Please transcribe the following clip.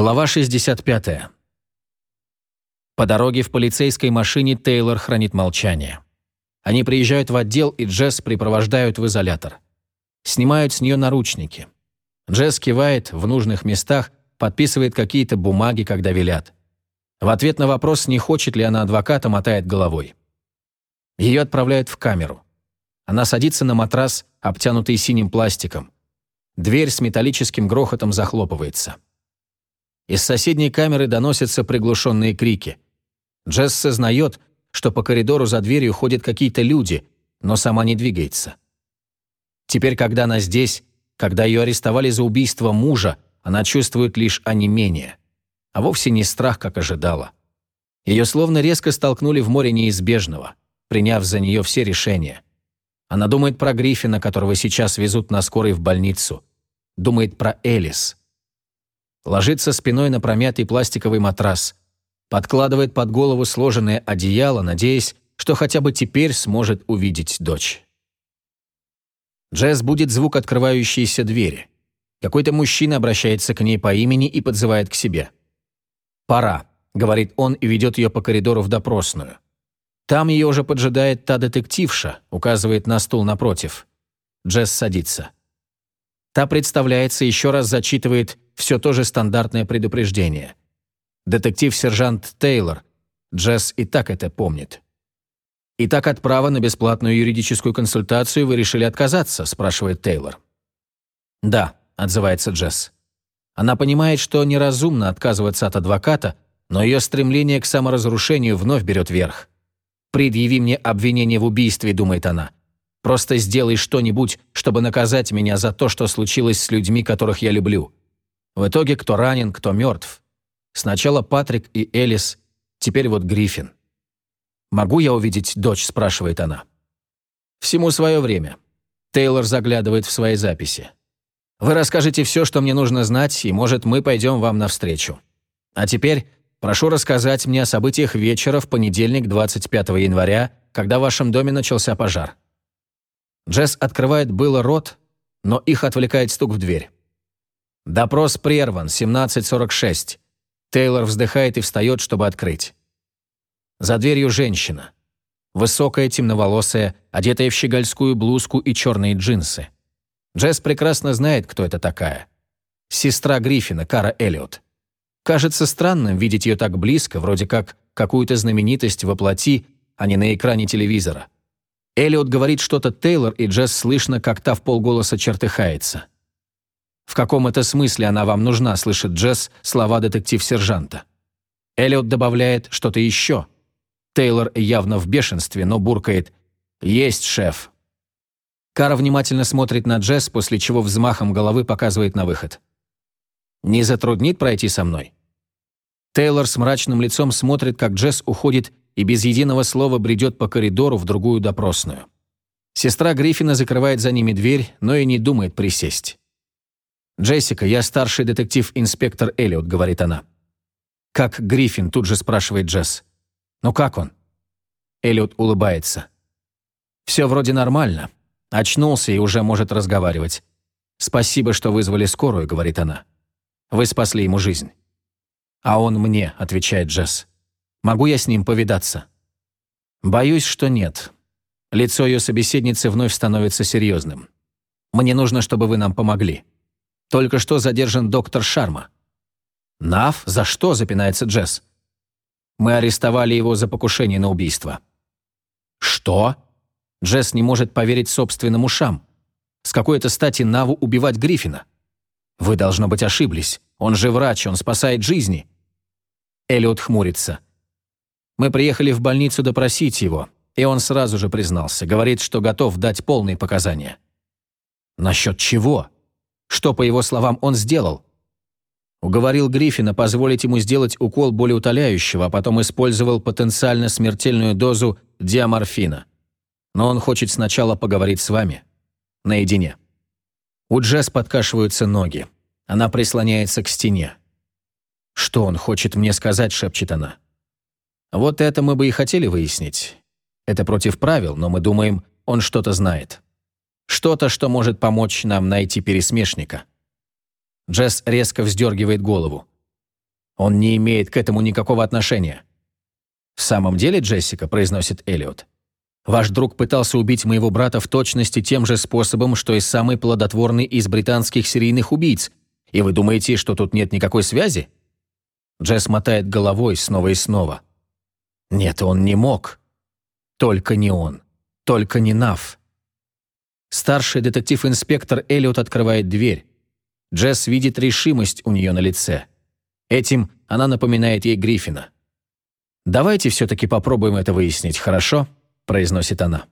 Глава 65. По дороге в полицейской машине Тейлор хранит молчание. Они приезжают в отдел, и Джесс припровождают в изолятор. Снимают с нее наручники. Джесс кивает в нужных местах, подписывает какие-то бумаги, когда велят. В ответ на вопрос, не хочет ли она адвоката, мотает головой. Ее отправляют в камеру. Она садится на матрас, обтянутый синим пластиком. Дверь с металлическим грохотом захлопывается. Из соседней камеры доносятся приглушенные крики. Джесс сознает, что по коридору за дверью ходят какие-то люди, но сама не двигается. Теперь, когда она здесь, когда ее арестовали за убийство мужа, она чувствует лишь онемение, а вовсе не страх, как ожидала. Ее словно резко столкнули в море неизбежного, приняв за нее все решения. Она думает про Гриффина, которого сейчас везут на скорой в больницу. Думает про Элис, ложится спиной на промятый пластиковый матрас, подкладывает под голову сложенное одеяло, надеясь, что хотя бы теперь сможет увидеть дочь. Джесс будет звук открывающейся двери. Какой-то мужчина обращается к ней по имени и подзывает к себе. «Пора», — говорит он и ведет ее по коридору в допросную. Там ее уже поджидает та детективша, указывает на стул напротив. Джесс садится. Та представляется, еще раз зачитывает все то же стандартное предупреждение. Детектив-сержант Тейлор. Джесс и так это помнит. «Итак, от права на бесплатную юридическую консультацию вы решили отказаться?» – спрашивает Тейлор. «Да», – отзывается Джесс. Она понимает, что неразумно отказываться от адвоката, но ее стремление к саморазрушению вновь берет верх. «Предъяви мне обвинение в убийстве», – думает она. Просто сделай что-нибудь, чтобы наказать меня за то, что случилось с людьми, которых я люблю. В итоге кто ранен, кто мертв. Сначала Патрик и Элис, теперь вот Гриффин. «Могу я увидеть дочь?» – спрашивает она. «Всему свое время». Тейлор заглядывает в свои записи. «Вы расскажете все, что мне нужно знать, и, может, мы пойдем вам навстречу. А теперь прошу рассказать мне о событиях вечера в понедельник, 25 января, когда в вашем доме начался пожар». Джесс открывает было рот, но их отвлекает стук в дверь. «Допрос прерван, 17.46». Тейлор вздыхает и встает, чтобы открыть. За дверью женщина. Высокая, темноволосая, одетая в щегольскую блузку и черные джинсы. Джесс прекрасно знает, кто это такая. Сестра Гриффина, Кара Эллиот. Кажется странным видеть ее так близко, вроде как какую-то знаменитость воплоти, а не на экране телевизора. Эллиот говорит что-то Тейлор, и Джесс слышно, как та в полголоса чертыхается. «В каком это смысле она вам нужна?» – слышит Джесс слова детектив-сержанта. Эллиот добавляет что-то еще. Тейлор явно в бешенстве, но буркает «Есть, шеф». Кара внимательно смотрит на Джесс, после чего взмахом головы показывает на выход. «Не затруднит пройти со мной?» Тейлор с мрачным лицом смотрит, как Джесс уходит и без единого слова бредет по коридору в другую допросную. Сестра Гриффина закрывает за ними дверь, но и не думает присесть. «Джессика, я старший детектив-инспектор Эллиот», — говорит она. «Как Гриффин?» — тут же спрашивает Джесс. «Ну как он?» Эллиот улыбается. «Все вроде нормально. Очнулся и уже может разговаривать. Спасибо, что вызвали скорую», — говорит она. «Вы спасли ему жизнь». «А он мне», — отвечает Джесс. Могу я с ним повидаться?» «Боюсь, что нет». Лицо ее собеседницы вновь становится серьезным. «Мне нужно, чтобы вы нам помогли. Только что задержан доктор Шарма». «Нав? За что?» – запинается Джесс. «Мы арестовали его за покушение на убийство». «Что?» Джесс не может поверить собственным ушам. С какой-то стати Наву убивать Гриффина? Вы, должно быть, ошиблись. Он же врач, он спасает жизни. Эллиот хмурится. Мы приехали в больницу допросить его, и он сразу же признался, говорит, что готов дать полные показания. Насчет чего? Что, по его словам, он сделал? Уговорил Гриффина позволить ему сделать укол болеутоляющего, а потом использовал потенциально смертельную дозу диаморфина. Но он хочет сначала поговорить с вами. Наедине. У Джесс подкашиваются ноги. Она прислоняется к стене. «Что он хочет мне сказать?» – шепчет она. Вот это мы бы и хотели выяснить. Это против правил, но мы думаем, он что-то знает. Что-то, что может помочь нам найти пересмешника. Джесс резко вздергивает голову. Он не имеет к этому никакого отношения». «В самом деле, Джессика», — произносит Эллиот, «ваш друг пытался убить моего брата в точности тем же способом, что и самый плодотворный из британских серийных убийц, и вы думаете, что тут нет никакой связи?» Джесс мотает головой снова и снова. «Нет, он не мог. Только не он. Только не Нав». Старший детектив-инспектор Эллиот открывает дверь. Джесс видит решимость у нее на лице. Этим она напоминает ей Гриффина. «Давайте все-таки попробуем это выяснить, хорошо?» – произносит она.